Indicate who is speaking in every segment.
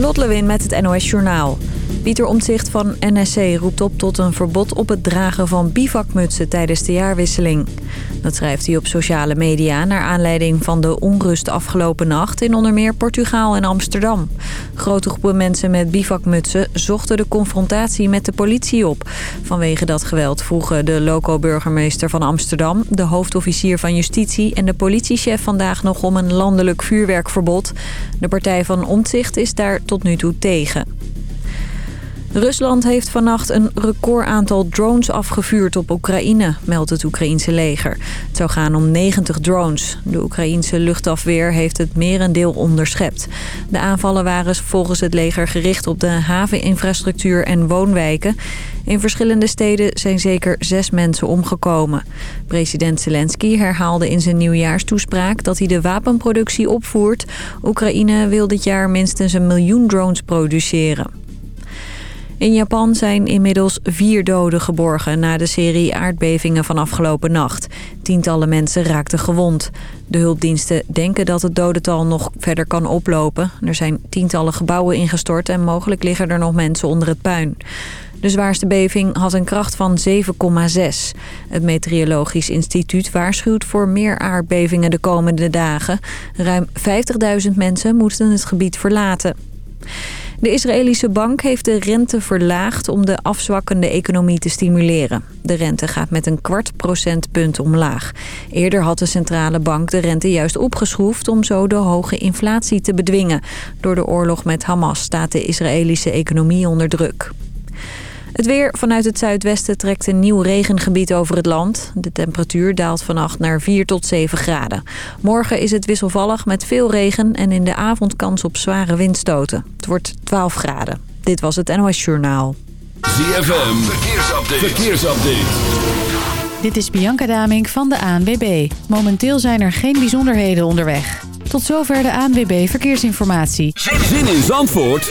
Speaker 1: Lot Lewin met het NOS Journaal. Pieter Omtzigt van NSC roept op tot een verbod op het dragen van bivakmutsen tijdens de jaarwisseling. Dat schrijft hij op sociale media naar aanleiding van de onrust afgelopen nacht in onder meer Portugal en Amsterdam. Grote groepen mensen met bivakmutsen zochten de confrontatie met de politie op. Vanwege dat geweld vroegen de loco-burgemeester van Amsterdam, de hoofdofficier van justitie en de politiechef vandaag nog om een landelijk vuurwerkverbod. De partij van Omtzigt is daar tot nu toe tegen. Rusland heeft vannacht een record aantal drones afgevuurd op Oekraïne, meldt het Oekraïense leger. Het zou gaan om 90 drones. De Oekraïense luchtafweer heeft het merendeel onderschept. De aanvallen waren volgens het leger gericht op de haveninfrastructuur en woonwijken. In verschillende steden zijn zeker zes mensen omgekomen. President Zelensky herhaalde in zijn nieuwjaarstoespraak dat hij de wapenproductie opvoert. Oekraïne wil dit jaar minstens een miljoen drones produceren. In Japan zijn inmiddels vier doden geborgen na de serie aardbevingen van afgelopen nacht. Tientallen mensen raakten gewond. De hulpdiensten denken dat het dodental nog verder kan oplopen. Er zijn tientallen gebouwen ingestort en mogelijk liggen er nog mensen onder het puin. De zwaarste beving had een kracht van 7,6. Het Meteorologisch Instituut waarschuwt voor meer aardbevingen de komende dagen. Ruim 50.000 mensen moeten het gebied verlaten. De Israëlische bank heeft de rente verlaagd om de afzwakkende economie te stimuleren. De rente gaat met een kwart procentpunt omlaag. Eerder had de centrale bank de rente juist opgeschroefd om zo de hoge inflatie te bedwingen. Door de oorlog met Hamas staat de Israëlische economie onder druk. Het weer vanuit het zuidwesten trekt een nieuw regengebied over het land. De temperatuur daalt vannacht naar 4 tot 7 graden. Morgen is het wisselvallig met veel regen en in de avond kans op zware windstoten. Het wordt 12 graden. Dit was het NOS Journaal.
Speaker 2: ZFM, verkeersupdate. verkeersupdate.
Speaker 3: Dit is Bianca Damink van de ANWB. Momenteel zijn er geen bijzonderheden onderweg. Tot zover de ANWB Verkeersinformatie.
Speaker 2: Zin in Zandvoort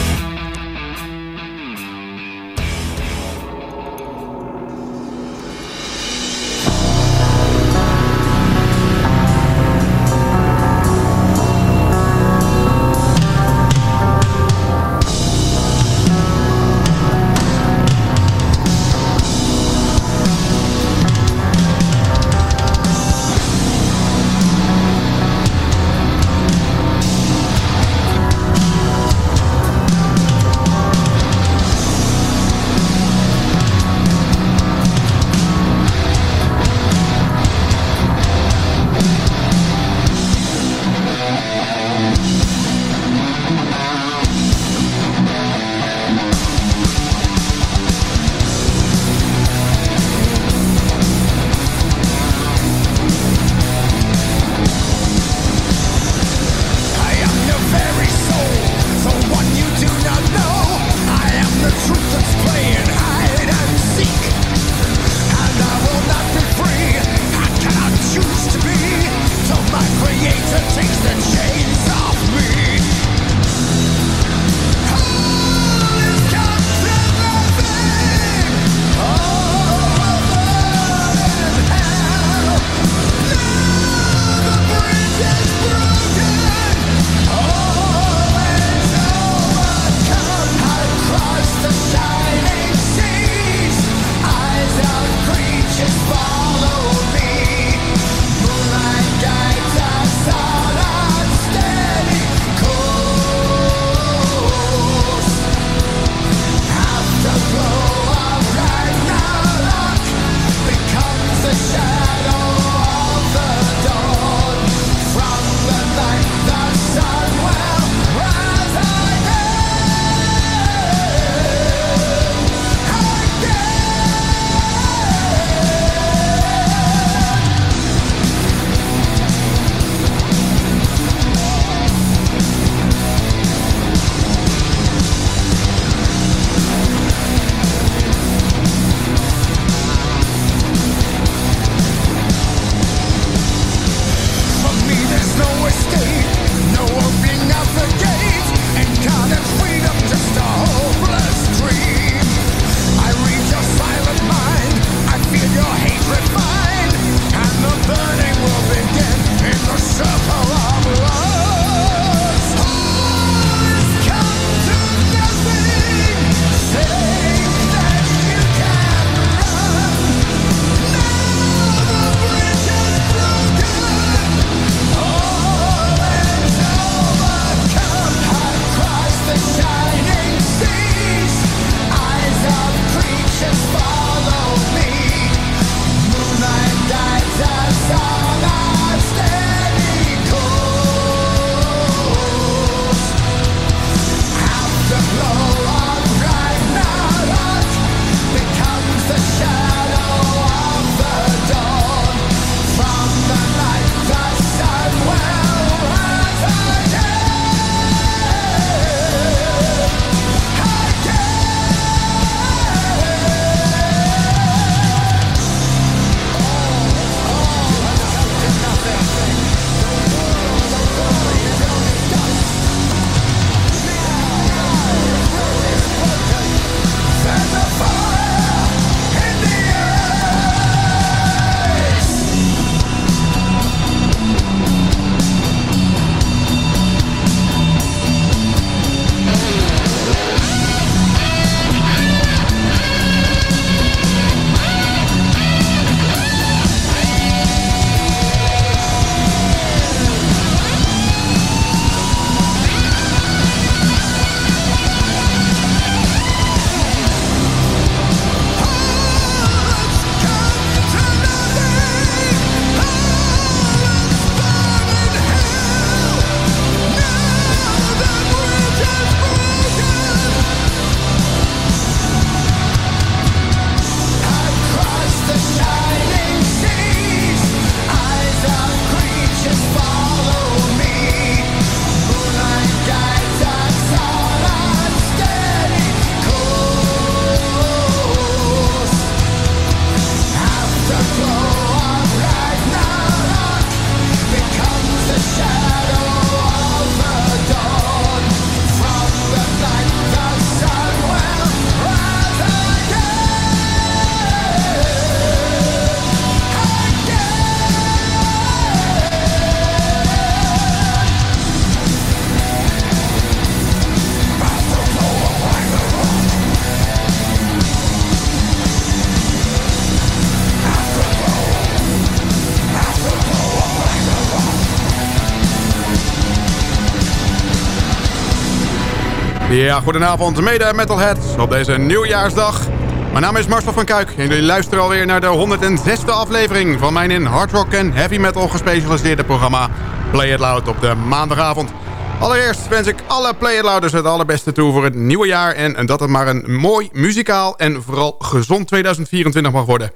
Speaker 4: Ja, goedenavond mede metalheads op deze nieuwjaarsdag. Mijn naam is Marcel van Kuik en jullie luisteren alweer naar de 106e aflevering... van mijn in hard rock en heavy metal gespecialiseerde programma Play It Loud op de maandagavond. Allereerst wens ik alle Play It Louders het allerbeste toe voor het nieuwe jaar... en dat het maar een mooi, muzikaal en vooral gezond 2024 mag worden.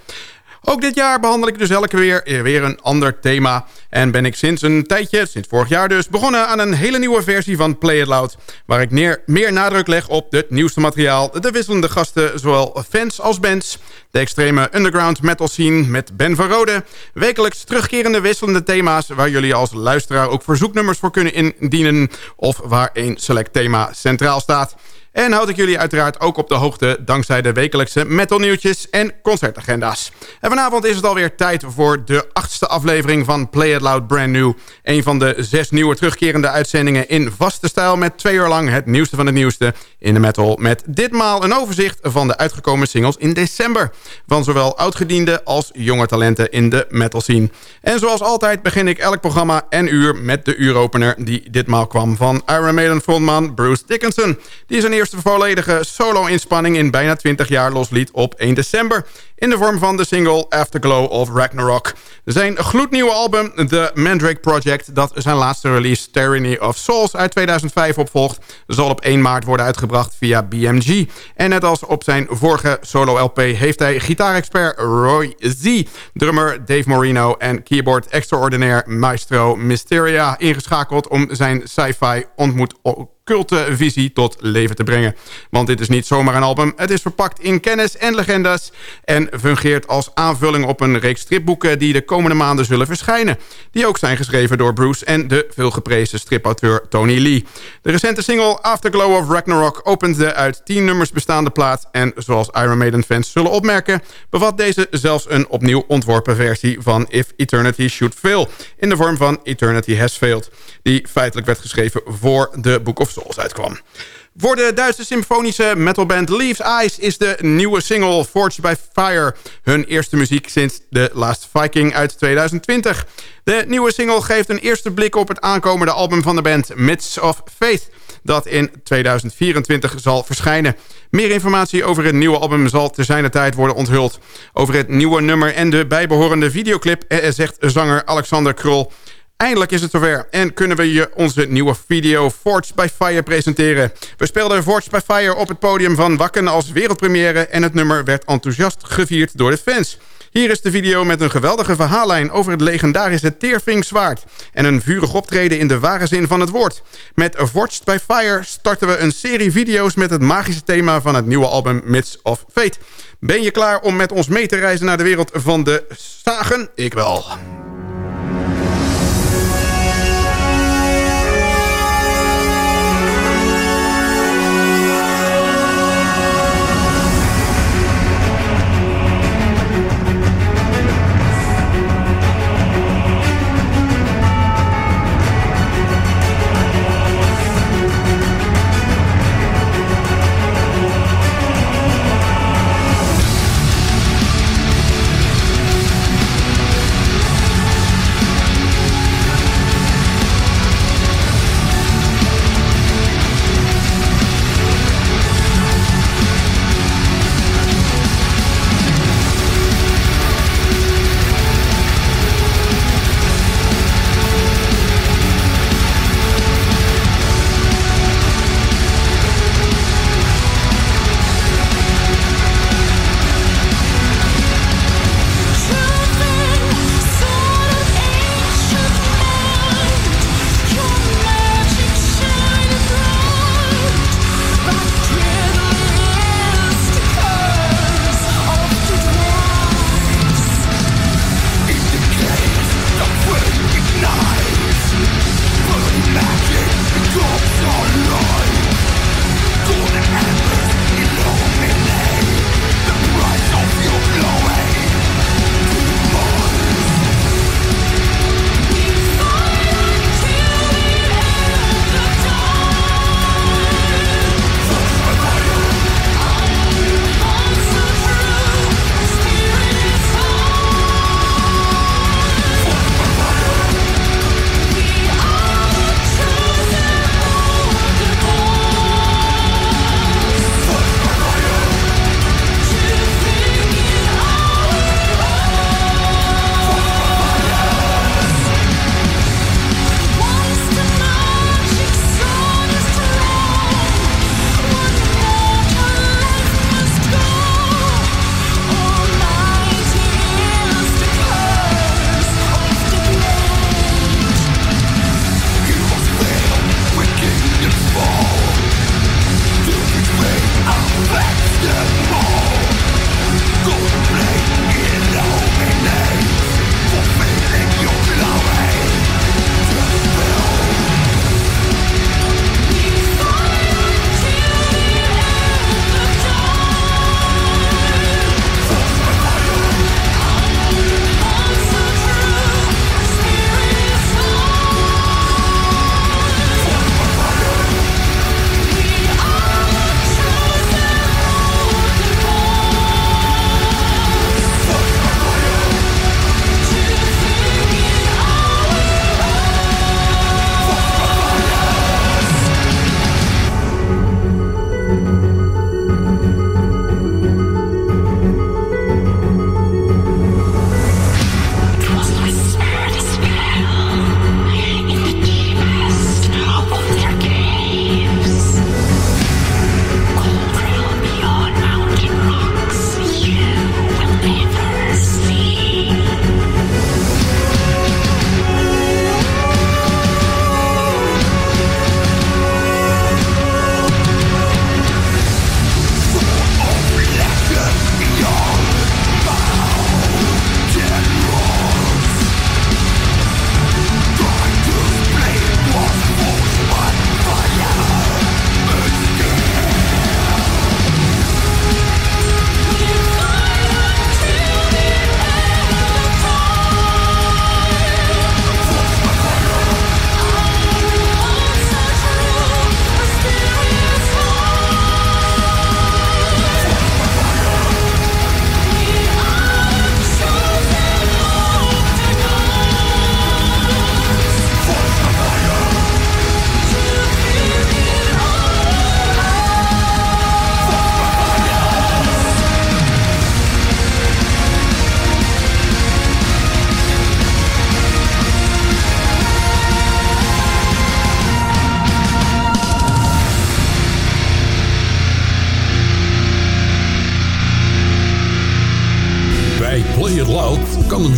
Speaker 4: Ook dit jaar behandel ik dus elke weer eh, weer een ander thema. En ben ik sinds een tijdje, sinds vorig jaar dus, begonnen aan een hele nieuwe versie van Play It Loud. Waar ik meer nadruk leg op het nieuwste materiaal, de wisselende gasten, zowel fans als bands. De extreme underground metal scene met Ben van Rode. Wekelijks terugkerende wisselende thema's waar jullie als luisteraar ook verzoeknummers voor kunnen indienen. Of waar een select thema centraal staat. En houd ik jullie uiteraard ook op de hoogte... dankzij de wekelijkse metalnieuwtjes en concertagenda's. En vanavond is het alweer tijd voor de achtste aflevering van Play It Loud Brand New. Een van de zes nieuwe terugkerende uitzendingen in vaste stijl... met twee uur lang het nieuwste van het nieuwste in de metal... met ditmaal een overzicht van de uitgekomen singles in december... van zowel oudgediende als jonge talenten in de metal scene. En zoals altijd begin ik elk programma en uur met de uuropener... die ditmaal kwam van Iron Maiden frontman Bruce Dickinson... die zijn eerste eerste volledige solo-inspanning in bijna 20 jaar losliet op 1 december... in de vorm van de single Afterglow of Ragnarok. Zijn gloednieuwe album The Mandrake Project... dat zijn laatste release Tyranny of Souls uit 2005 opvolgt... zal op 1 maart worden uitgebracht via BMG. En net als op zijn vorige solo-LP heeft hij gitaarexpert Roy Z... drummer Dave Moreno en keyboard extraordinair Maestro Mysteria ingeschakeld... om zijn sci-fi ontmoet visie tot leven te brengen. Want dit is niet zomaar een album. Het is verpakt in kennis en legendas... en fungeert als aanvulling op een reeks stripboeken... die de komende maanden zullen verschijnen. Die ook zijn geschreven door Bruce en de veelgeprezen stripauteur Tony Lee. De recente single Afterglow of Ragnarok opent de uit 10 nummers bestaande plaat... en zoals Iron Maiden fans zullen opmerken... bevat deze zelfs een opnieuw ontworpen versie van If Eternity Should Fail... in de vorm van Eternity Has Failed... die feitelijk werd geschreven voor de Book of Voor de Duitse symfonische metalband Leaves Eyes is de nieuwe single Forged by Fire hun eerste muziek sinds The Last Viking uit 2020. De nieuwe single geeft een eerste blik op het aankomende album van de band Myths of Faith dat in 2024 zal verschijnen. Meer informatie over het nieuwe album zal te zijner tijd worden onthuld. Over het nieuwe nummer en de bijbehorende videoclip eh, zegt zanger Alexander Krol... Eindelijk is het zover en kunnen we je onze nieuwe video Forged by Fire presenteren. We speelden Forged by Fire op het podium van Wakken als wereldpremière... en het nummer werd enthousiast gevierd door de fans. Hier is de video met een geweldige verhaallijn over het legendarische Teerving zwaard... en een vurig optreden in de ware zin van het woord. Met Forged by Fire starten we een serie video's met het magische thema van het nieuwe album Myths of Fate. Ben je klaar om met ons mee te reizen naar de wereld van de zagen? Ik wel.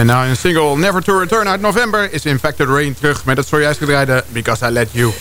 Speaker 4: En nou een single Never to Return uit november is Infected Rain terug met het zojuist gedraaide Because I Let You.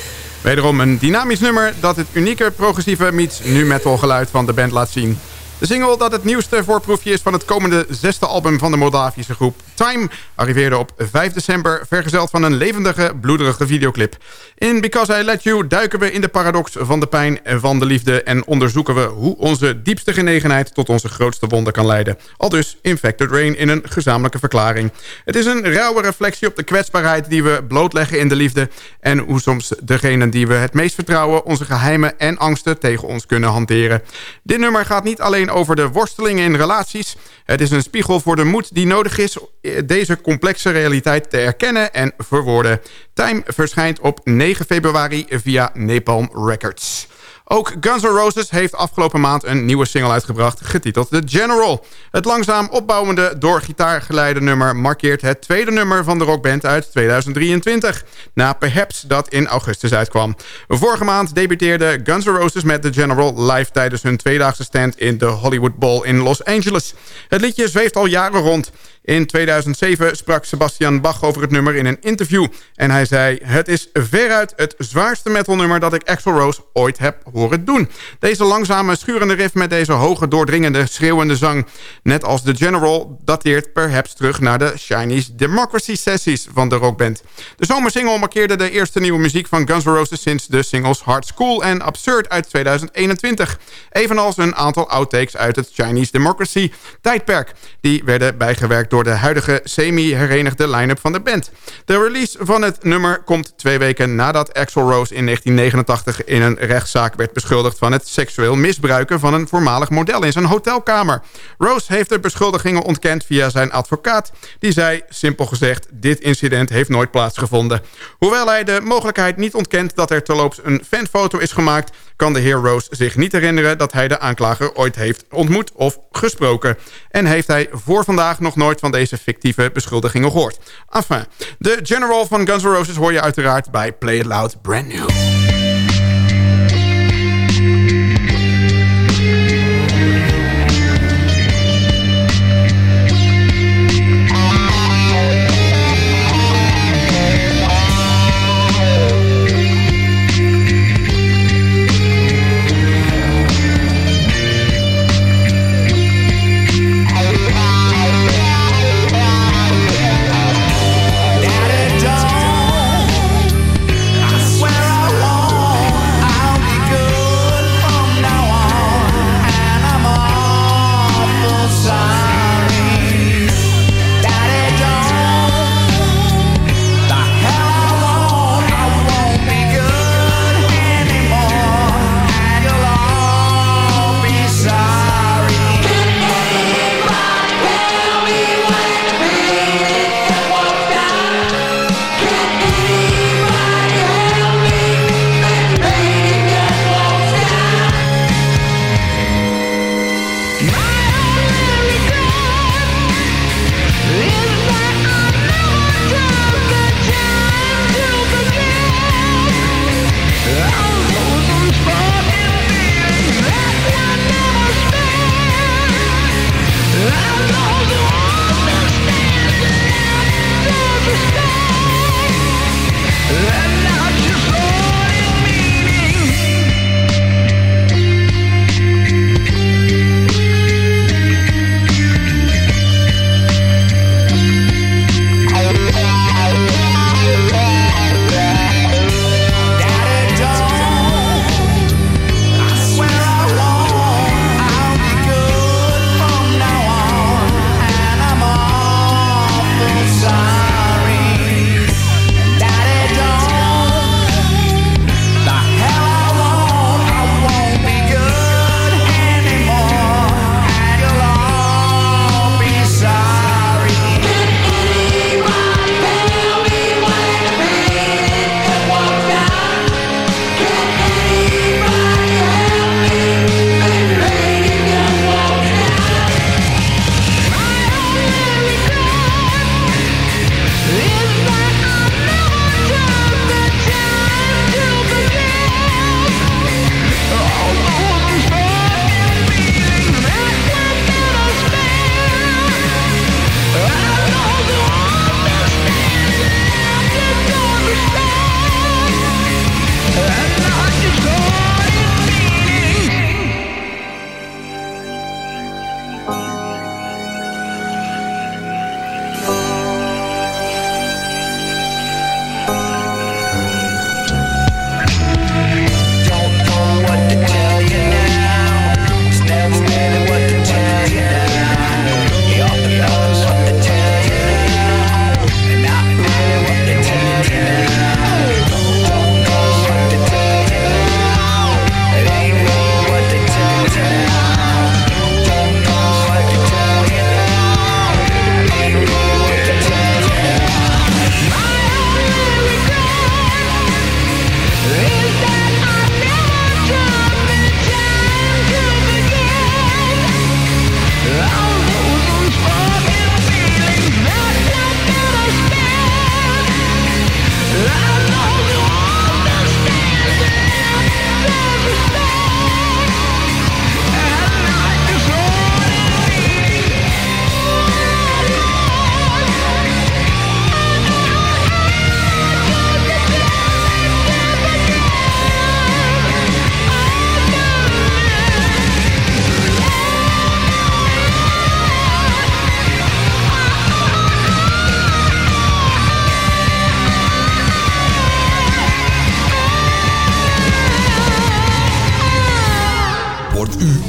Speaker 4: Wederom een dynamisch nummer dat het unieke progressieve meets nu metal geluid van de band laat zien. De single dat het nieuwste voorproefje is van het komende zesde album van de Moldavische groep Time... arriveerde op 5 december, vergezeld van een levendige, bloederige videoclip. In Because I Let You duiken we in de paradox van de pijn en van de liefde... en onderzoeken we hoe onze diepste genegenheid tot onze grootste wonder kan leiden. Al dus Infected Rain in een gezamenlijke verklaring. Het is een rauwe reflectie op de kwetsbaarheid die we blootleggen in de liefde... en hoe soms degenen die we het meest vertrouwen... onze geheimen en angsten tegen ons kunnen hanteren. Dit nummer gaat niet alleen over de worstelingen in relaties... het is een spiegel voor de moed die nodig is... deze complexe realiteit te erkennen en verwoorden. Time verschijnt op 9 februari via Napalm Records. Ook Guns N' Roses heeft afgelopen maand een nieuwe single uitgebracht... getiteld The General. Het langzaam opbouwende door gitaar geleide nummer... markeert het tweede nummer van de rockband uit 2023... na Perhaps dat in augustus uitkwam. Vorige maand debuteerde Guns N' Roses met The General... live tijdens hun tweedaagse stand in de Hollywood Bowl in Los Angeles. Het liedje zweeft al jaren rond... In 2007 sprak Sebastian Bach over het nummer in een interview. En hij zei, het is veruit het zwaarste metalnummer dat ik Axl Rose ooit heb horen doen. Deze langzame schurende riff met deze hoge doordringende schreeuwende zang... net als The General dateert perhaps terug naar de Chinese Democracy sessies van de rockband. De zomersingle markeerde de eerste nieuwe muziek van Guns N' Roses... sinds de singles Hard School en Absurd uit 2021. Evenals een aantal outtakes uit het Chinese Democracy tijdperk. Die werden bijgewerkt door de huidige semi-herenigde line-up van de band. De release van het nummer komt twee weken nadat Axl Rose in 1989 in een rechtszaak werd beschuldigd van het seksueel misbruiken van een voormalig model in zijn hotelkamer. Rose heeft de beschuldigingen ontkend via zijn advocaat. Die zei, simpel gezegd, dit incident heeft nooit plaatsgevonden. Hoewel hij de mogelijkheid niet ontkent dat er terloops een fanfoto is gemaakt kan de heer Rose zich niet herinneren dat hij de aanklager ooit heeft ontmoet of gesproken. En heeft hij voor vandaag nog nooit van deze fictieve beschuldigingen gehoord. Enfin, de General van Guns N' Roses hoor je uiteraard bij Play It Loud Brand New.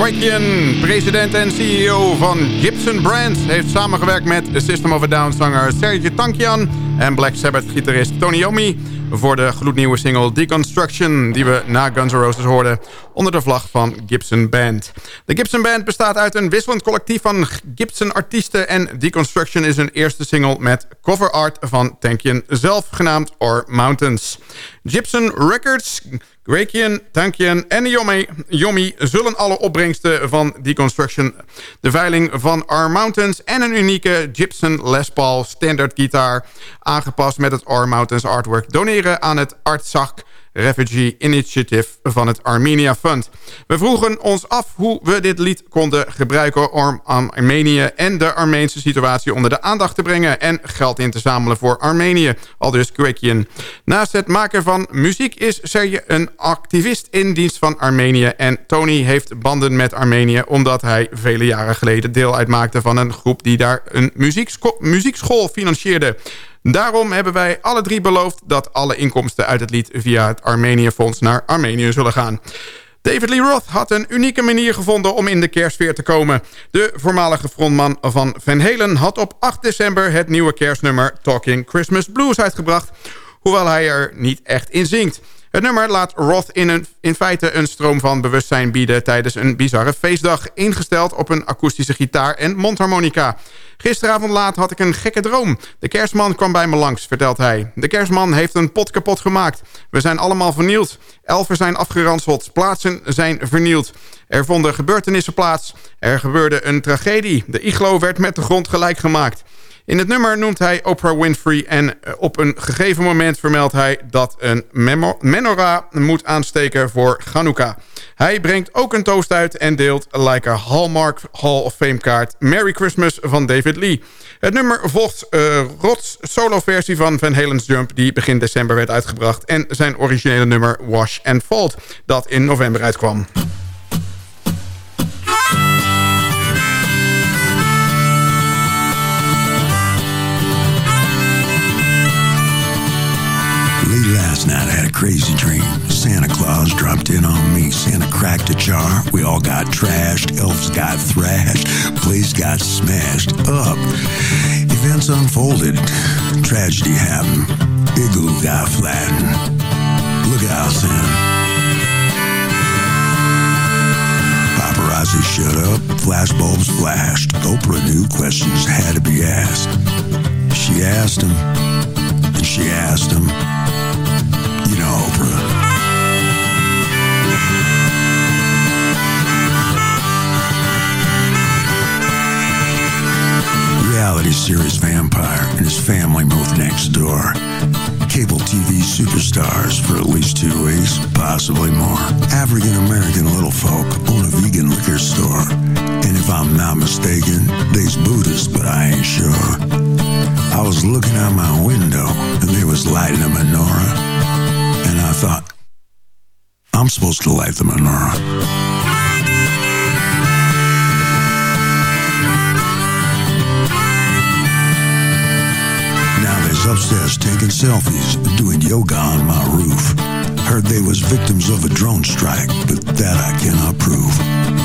Speaker 4: Grakian, president en CEO van Gibson Brand... heeft samengewerkt met System of a Down zanger Serge Tankian... en Black Sabbath gitarist Tony Yomi voor de gloednieuwe single Deconstruction... die we na Guns N' Roses hoorden onder de vlag van Gibson Band. De Gibson Band bestaat uit een wisselend collectief van Gibson-artiesten... en Deconstruction is een eerste single met cover art van Tankian zelf... genaamd Or Mountains. Gibson Records Grakian, Tankian en Yomi, Yomi zullen alle opbrengsten van Deconstruction... de veiling van R Mountains en een unieke Gibson Les Paul standard gitaar... aangepast met het R Mountains artwork doneren aan het Artsakh Refugee Initiative van het Armenia Fund. We vroegen ons af hoe we dit lied konden gebruiken om Armenië en de Armeense situatie onder de aandacht te brengen en geld in te zamelen voor Armenië, aldus Kwekian. Naast het maken van muziek is Serge een activist in dienst van Armenië en Tony heeft banden met Armenië omdat hij vele jaren geleden deel uitmaakte van een groep die daar een muziekschool financierde. Daarom hebben wij alle drie beloofd dat alle inkomsten uit het lied... via het Armenië-fonds naar Armenië zullen gaan. David Lee Roth had een unieke manier gevonden om in de kerstsfeer te komen. De voormalige frontman van Van Halen had op 8 december... het nieuwe kerstnummer Talking Christmas Blues uitgebracht... hoewel hij er niet echt in zingt. Het nummer laat Roth in, een, in feite een stroom van bewustzijn bieden... tijdens een bizarre feestdag, ingesteld op een akoestische gitaar en mondharmonica. Gisteravond laat had ik een gekke droom. De kerstman kwam bij me langs, vertelt hij. De kerstman heeft een pot kapot gemaakt. We zijn allemaal vernield. Elfen zijn afgeranseld. Plaatsen zijn vernield. Er vonden gebeurtenissen plaats. Er gebeurde een tragedie. De iglo werd met de grond gelijk gemaakt. In het nummer noemt hij Oprah Winfrey en eh, op een gegeven moment vermeldt hij dat een menorah moet aansteken voor Hanukkah. Hij brengt ook een toast uit en deelt like a Hallmark Hall of Fame kaart Merry Christmas van David Lee. Het nummer volgt uh, Rots solo versie van Van Halen's Jump die begin december werd uitgebracht en zijn originele nummer Wash and Fold dat in november uitkwam.
Speaker 5: Last night I had a crazy dream. Santa Claus dropped in on me. Santa cracked a jar. We all got trashed. Elves got thrashed. Place got smashed up. Events unfolded. Tragedy happened. Igloo got flattened. Look out, Santa. Paparazzi shut up, flashbulbs flashed. Oprah knew questions had to be asked. She asked him, and she asked him, you know, Oprah. Reality series vampire and his family moved next door. Cable TV superstars for at least two weeks, possibly more. African American little folk own a vegan liquor store. And if I'm not mistaken, they's Buddhist, but I ain't sure. I was looking out my window and they was lighting a menorah I thought, I'm supposed to light the menorah. Upstairs taking selfies, doing yoga on my roof. Heard they was victims of a drone strike, but that I cannot prove.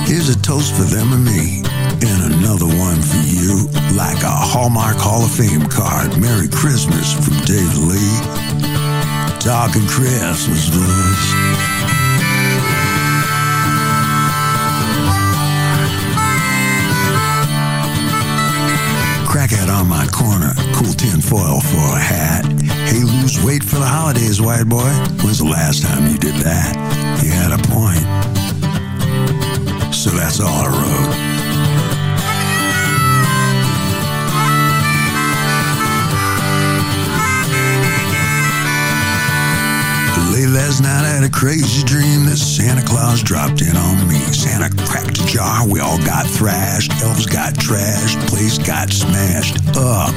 Speaker 5: Here's a toast for them and me, and another one for you, like a Hallmark Hall of Fame card. Merry Christmas from Dave Lee talking Christmas blues. Crackhead on my corner, cool tin foil for a hat. Hey, lose weight for the holidays, white boy. When's the last time you did that? You had a point. So that's all I wrote. Last night I had a crazy dream that Santa Claus dropped in on me. Santa cracked a jar, we all got thrashed. Elves got trashed, place got smashed up.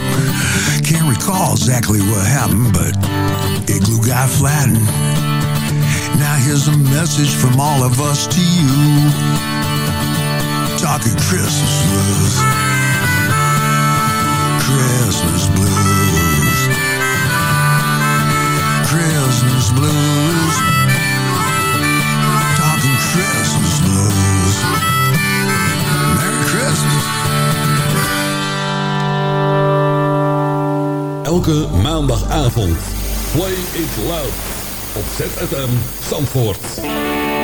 Speaker 5: Can't recall exactly what happened, but Igloo got flattened. Now here's a message from all of us to you. Talking Christmas blues. Christmas blues. Blues. Talking Christmas blues. Merry Christmas.
Speaker 6: Elke maandagavond. Play It Loud. Op ZFM Zandvoort.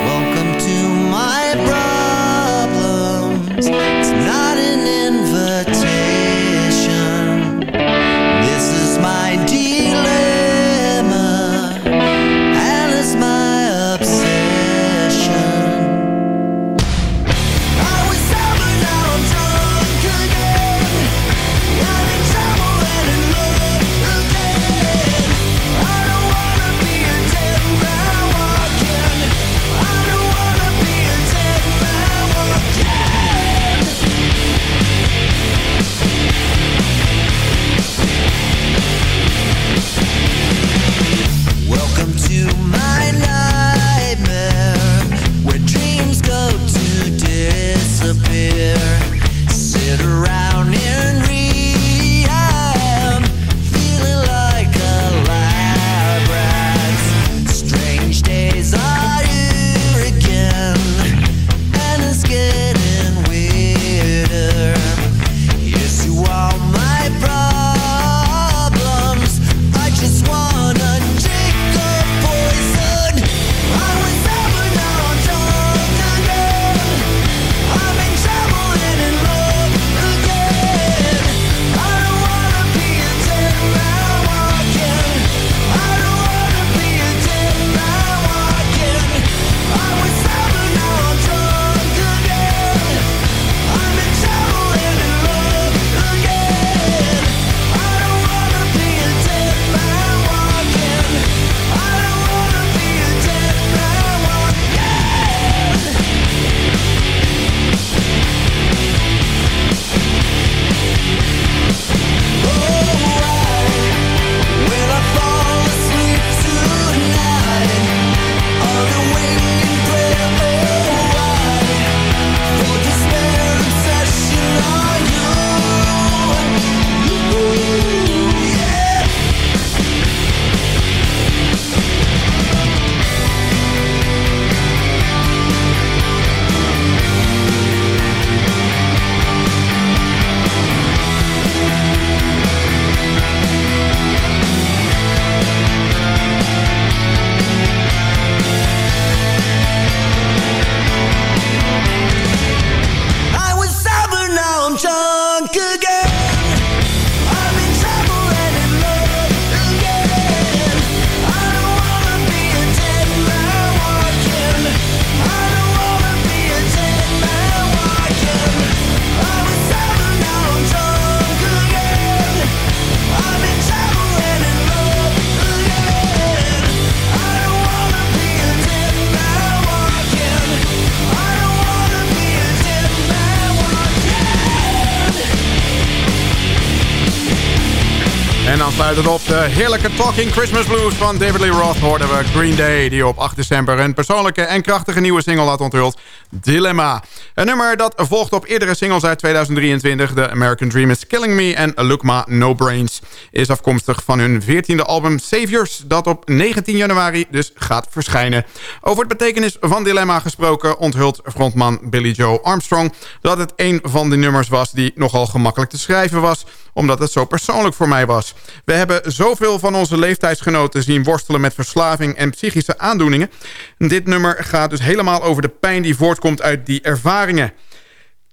Speaker 7: Welcome to my problems. not
Speaker 4: de heerlijke Talking Christmas Blues van David Lee Roth... hoorden we Green Day, die op 8 december een persoonlijke en krachtige nieuwe single had onthuld. Dilemma. Een nummer dat volgt op eerdere singles uit 2023. The American Dream is Killing Me en Lukma No Brains. Is afkomstig van hun 14e album Saviors... dat op 19 januari dus gaat verschijnen. Over het betekenis van Dilemma gesproken... onthult frontman Billy Joe Armstrong... dat het een van de nummers was die nogal gemakkelijk te schrijven was omdat het zo persoonlijk voor mij was. We hebben zoveel van onze leeftijdsgenoten zien worstelen met verslaving en psychische aandoeningen. Dit nummer gaat dus helemaal over de pijn die voortkomt uit die ervaringen.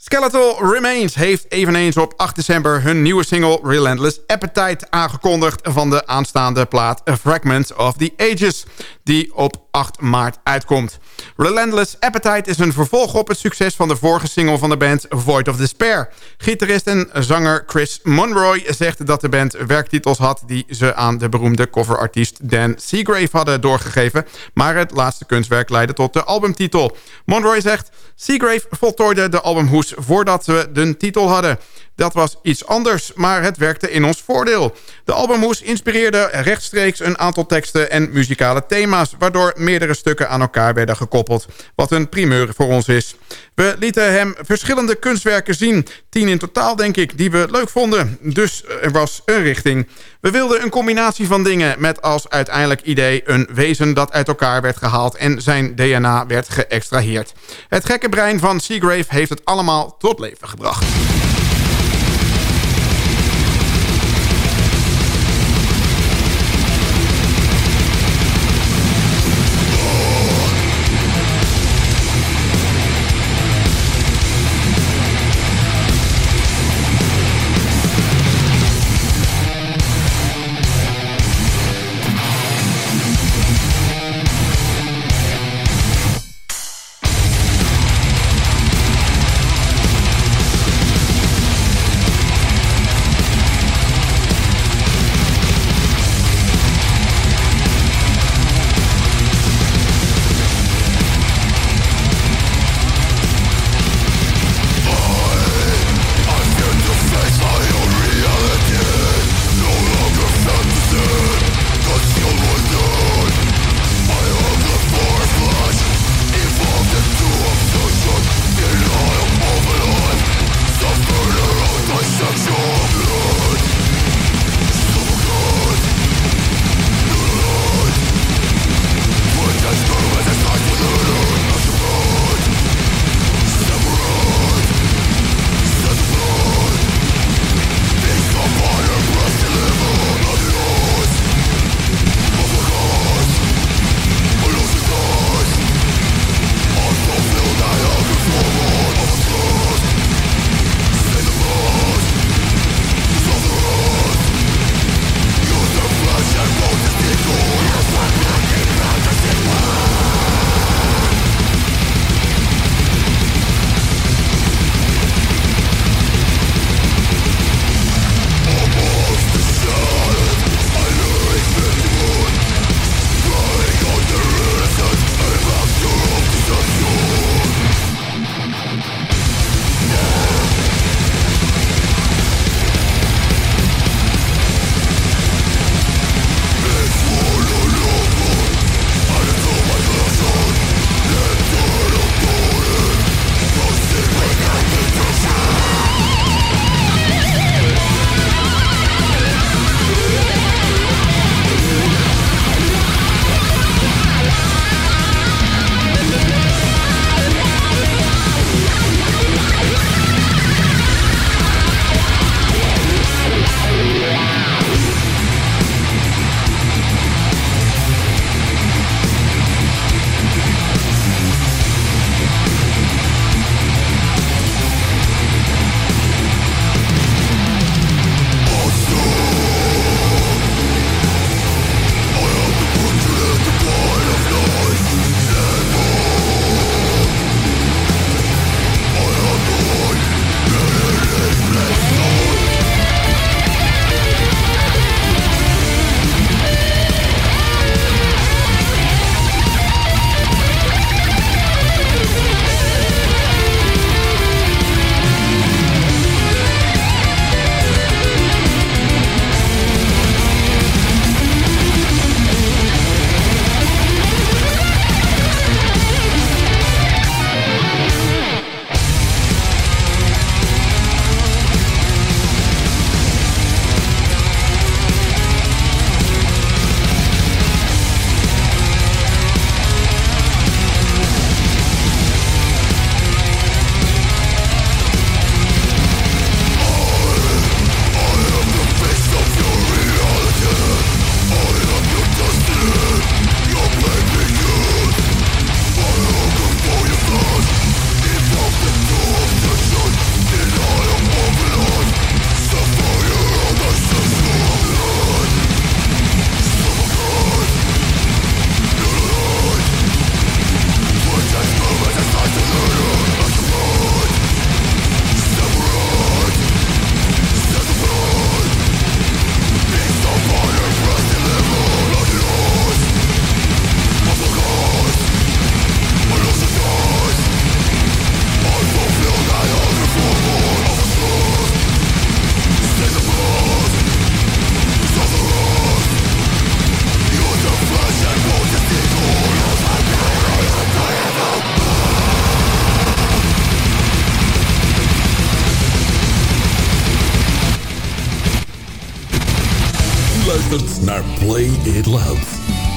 Speaker 4: Skeletal Remains heeft eveneens op 8 december hun nieuwe single Relentless Appetite aangekondigd van de aanstaande plaat A Fragment of the Ages, die op 8 maart uitkomt. Relentless Appetite is een vervolg op het succes van de vorige single van de band Void of Despair. Gitarist en zanger Chris Monroy zegt dat de band werktitels had die ze aan de beroemde coverartiest Dan Seagrave hadden doorgegeven, maar het laatste kunstwerk leidde tot de albumtitel. Monroy zegt, Seagrave voltooide de albumhoes voordat we de titel hadden. Dat was iets anders, maar het werkte in ons voordeel. De albumhoes inspireerde rechtstreeks een aantal teksten en muzikale thema's... waardoor meerdere stukken aan elkaar werden gekoppeld. Wat een primeur voor ons is. We lieten hem verschillende kunstwerken zien. Tien in totaal, denk ik, die we leuk vonden. Dus er was een richting. We wilden een combinatie van dingen met als uiteindelijk idee... een wezen dat uit elkaar werd gehaald en zijn DNA werd geëxtraheerd. Het gekke brein van Seagrave heeft het allemaal tot leven gebracht.
Speaker 8: Luistert naar Play It Loud.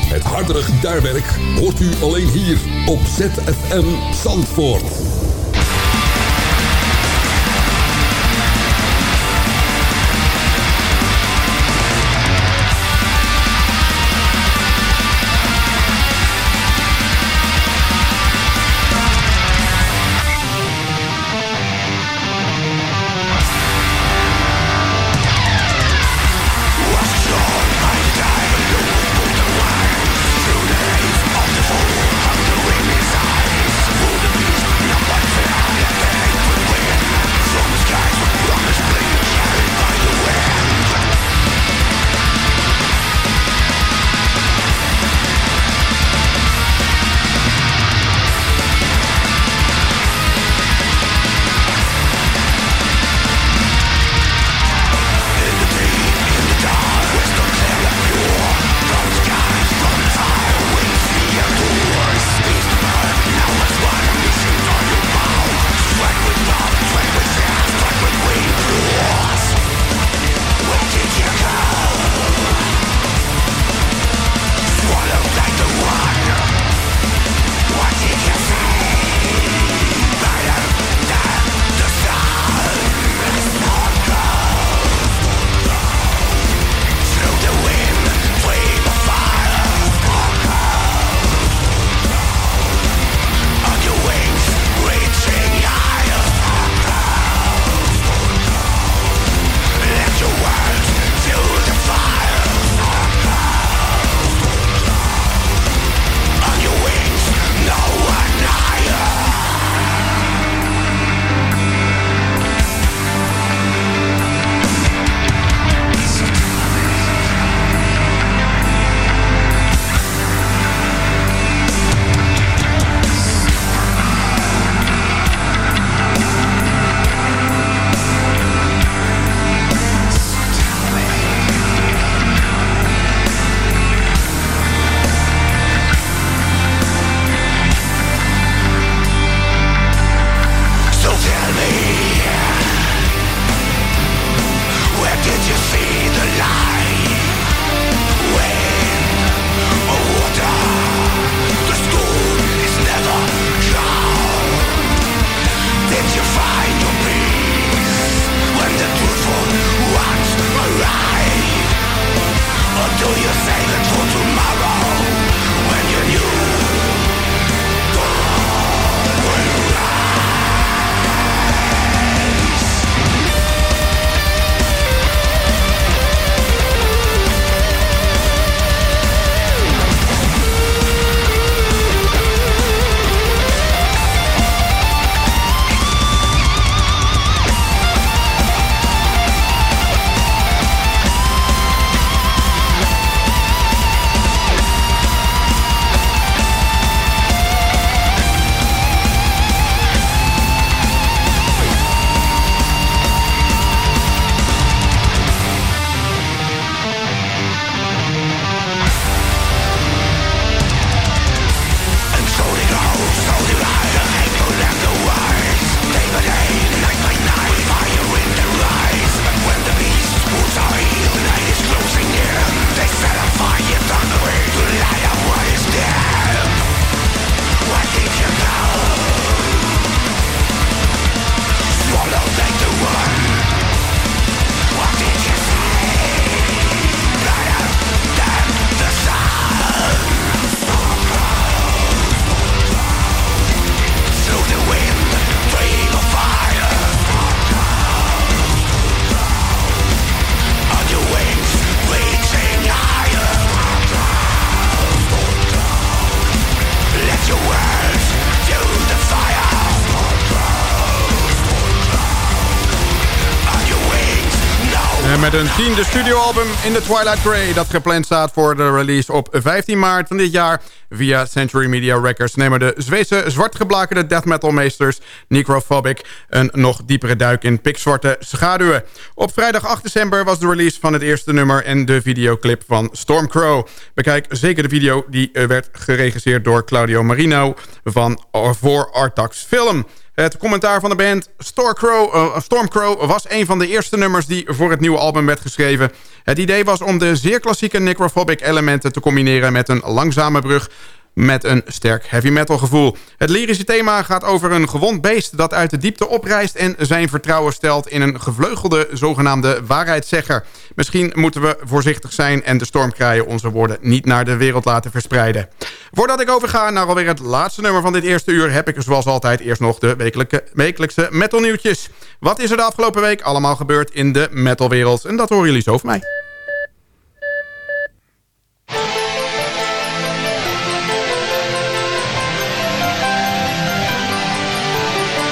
Speaker 8: Het hardere gitaarwerk hoort u alleen hier op ZFM Zandvoort.
Speaker 4: Een tiende studioalbum in The Twilight Grey... dat gepland staat voor de release op 15 maart van dit jaar... via Century Media Records nemen de Zweedse zwartgeblakerde death metal meesters... Necrophobic een nog diepere duik in pikzwarte schaduwen. Op vrijdag 8 december was de release van het eerste nummer... en de videoclip van Stormcrow. Bekijk zeker de video die eh, werd geregisseerd door Claudio Marino... van voor Artax Film... Het commentaar van de band Stormcrow, uh, Stormcrow was een van de eerste nummers die voor het nieuwe album werd geschreven. Het idee was om de zeer klassieke necrophobic elementen te combineren met een langzame brug met een sterk heavy metal gevoel. Het lyrische thema gaat over een gewond beest dat uit de diepte oprijst... en zijn vertrouwen stelt in een gevleugelde zogenaamde waarheidszegger. Misschien moeten we voorzichtig zijn en de stormkraaien onze woorden niet naar de wereld laten verspreiden. Voordat ik overga naar alweer het laatste nummer van dit eerste uur... heb ik zoals altijd eerst nog de wekelijkse metalnieuwtjes. Wat is er de afgelopen week allemaal gebeurd in de metalwereld? En dat horen jullie zo van mij.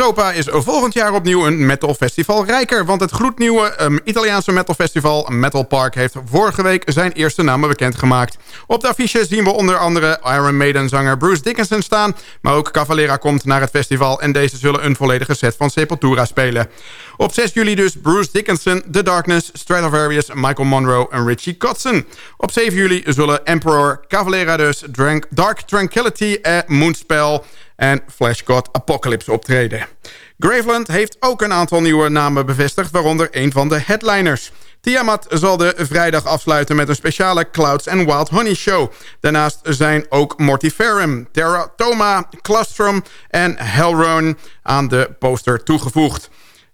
Speaker 4: Europa is volgend jaar opnieuw een metalfestival rijker. Want het gloednieuwe um, Italiaanse metalfestival Metal Park... heeft vorige week zijn eerste namen bekendgemaakt. Op de affiche zien we onder andere Iron Maiden-zanger Bruce Dickinson staan... maar ook Cavalera komt naar het festival... en deze zullen een volledige set van Sepultura spelen. Op 6 juli dus Bruce Dickinson, The Darkness, Stratovarius, Michael Monroe en Richie Kotzen. Op 7 juli zullen Emperor, Cavalera dus, Drank, Dark Tranquility en Moonspell en Flash God Apocalypse optreden. Graveland heeft ook een aantal nieuwe namen bevestigd... waaronder een van de headliners. Tiamat zal de vrijdag afsluiten met een speciale Clouds and Wild Honey show. Daarnaast zijn ook Mortiferum, Terra Toma, Clastrum en Hellrun aan de poster toegevoegd.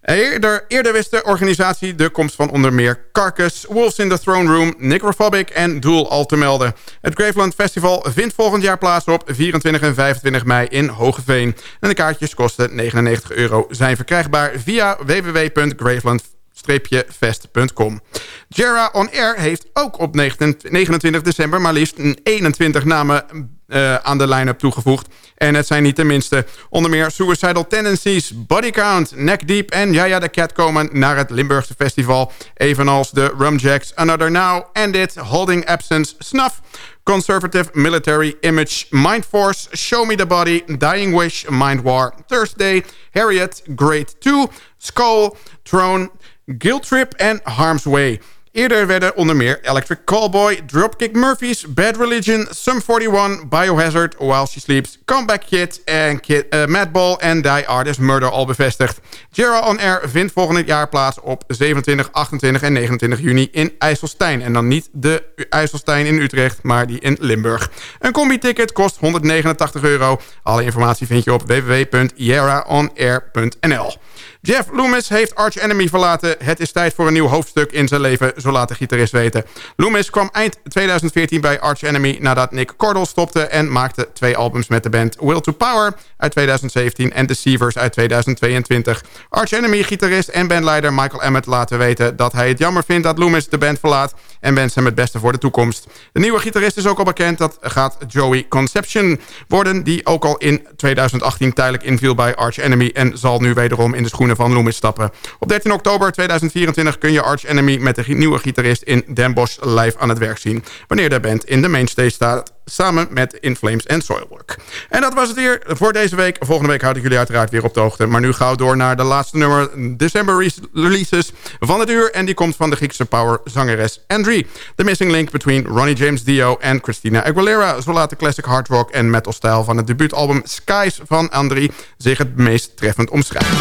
Speaker 4: Eerder, wist de organisatie de komst van onder meer Carcass, Wolves in the Throne Room, Necrophobic en Duel al te melden. Het Graveland Festival vindt volgend jaar plaats op 24 en 25 mei in Hogeveen. En de kaartjes kosten 99 euro, zijn verkrijgbaar via www.graveland.com. Jera On Air heeft ook op 29 december maar liefst 21 namen uh, aan de line-up toegevoegd. En het zijn niet de minste. Onder meer Suicidal Tendencies, Body Count, Neck Deep en Jaja the Cat komen naar het Limburgse festival. Evenals de Rumjacks, Another Now, Endit, Holding Absence, Snuff... Conservative Military Image, Mind Force, Show Me the Body, Dying Wish, Mind War, Thursday, Harriet, Great 2, Skull, Throne, Guilt Trip en Harm's Way. Eerder werden onder meer Electric Callboy, Dropkick Murphys, Bad Religion, Sum 41, Biohazard, While She Sleeps, Comeback Kid en Kid, uh, Madball en Die Artist Murder al bevestigd. Jera On Air vindt volgend jaar plaats op 27, 28 en 29 juni in IJsselstein. En dan niet de IJsselstein in Utrecht, maar die in Limburg. Een combi-ticket kost 189 euro. Alle informatie vind je op www.jeraonair.nl. Jeff Loomis heeft Arch Enemy verlaten. Het is tijd voor een nieuw hoofdstuk in zijn leven, zo laat de gitarist weten. Loomis kwam eind 2014 bij Arch Enemy nadat Nick Cordell stopte... en maakte twee albums met de band Will to Power uit 2017 en Deceivers uit 2022. Arch Enemy gitarist en bandleider Michael Emmett laten weten... dat hij het jammer vindt dat Loomis de band verlaat... en wenst hem het beste voor de toekomst. De nieuwe gitarist is ook al bekend. Dat gaat Joey Conception worden... die ook al in 2018 tijdelijk inviel bij Arch Enemy... en zal nu wederom in de schoenen van Loomis stappen. Op 13 oktober 2024 kun je Arch Enemy met de nieuwe gitarist in Den Bosch live aan het werk zien. Wanneer de band in de mainstage staat samen met In Flames en Soilwork. En dat was het weer voor deze week. Volgende week houd ik jullie uiteraard weer op de hoogte. Maar nu gauw door naar de laatste nummer december releases van het uur. En die komt van de Griekse power zangeres Andrie. The missing link between Ronnie James Dio en Christina Aguilera. Zo laat de classic hard rock en metal stijl van het debuutalbum Skies van Andrie zich het meest treffend omschrijven.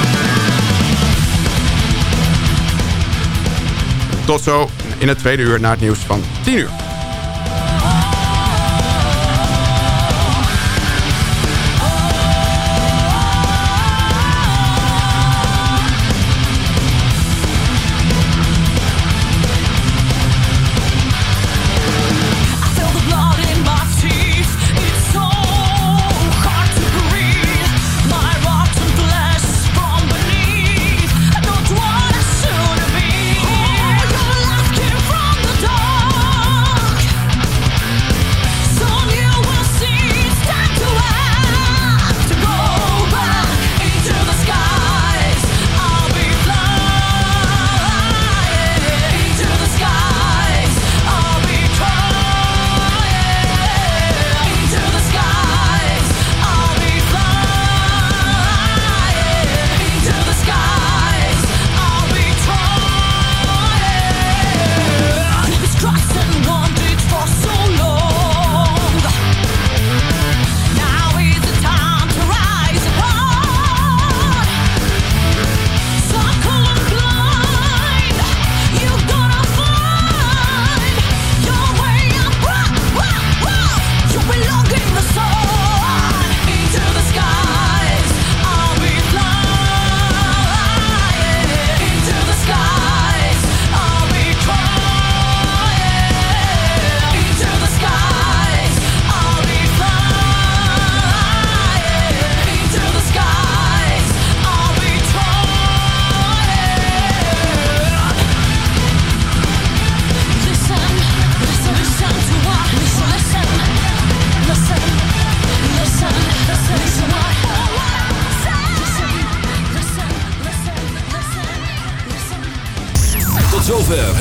Speaker 4: Tot zo in het tweede uur na het nieuws van 10 uur.